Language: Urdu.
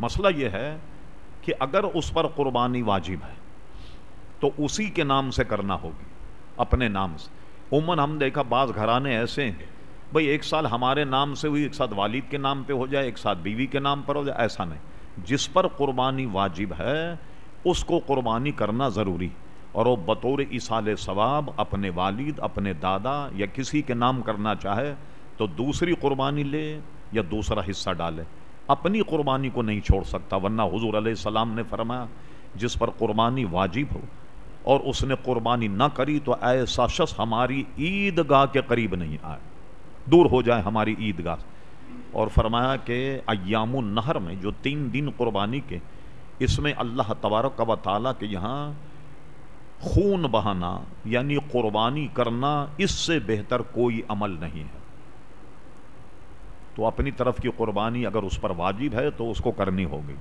مسئلہ یہ ہے کہ اگر اس پر قربانی واجب ہے، تو اسی کے نام سے کرنا ہوگی، اپنے نام سے۔ عموماً ہم دیکھا بعض گھرانے ایسے ہیں، بھئی ایک سال ہمارے نام سے ہوئی، ایک ساتھ والد کے نام پہ ہو جائے، ایک ساتھ بیوی کے نام پر ہو جائے، ایسا نہیں۔ جس پر قربانی واجب ہے، اس کو قربانی کرنا ضروری۔ اور وہ بطور اصال ثواب اپنے والد، اپنے دادا یا کسی کے نام کرنا چاہے، تو دوسری قربانی لے یا دوسرا حصہ ڈالے۔ اپنی قربانی کو نہیں چھوڑ سکتا، ورنہ حضور علیہ السلام نے فرمایا، جس پر قربانی واجب ہو اور اس نے قربانی نہ کری تو ایسا شخص ہماری عید گاہ کے قریب نہیں آئے۔ دور ہو جائے ہماری عید گاہ اور فرمایا کہ ایام النہر میں جو تین دن قربانی کے، اس میں اللہ تبارک و تعالیٰ کے یہاں خون بہانا یعنی قربانی کرنا، اس سے بہتر کوئی عمل نہیں ہے۔ تو اپنی طرف کی قربانی اگر اس پر واجب ہے تو اس کو کرنی ہوگی۔